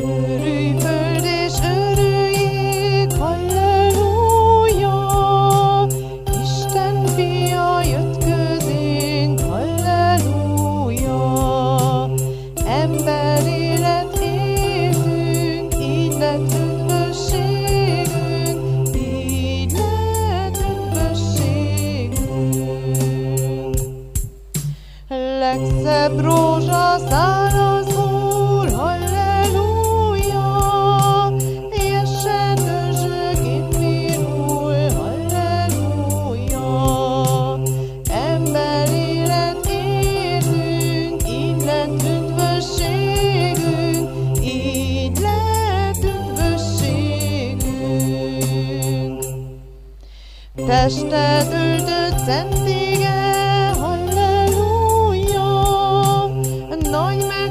Ooh. legszebb rózsa száraz úr, halleluja, érsen dözsök immin úr, halleluja. Emberi élet értünk, így lett üdvösségünk, így lett üdvösségünk. Testet öltött szent morning, man.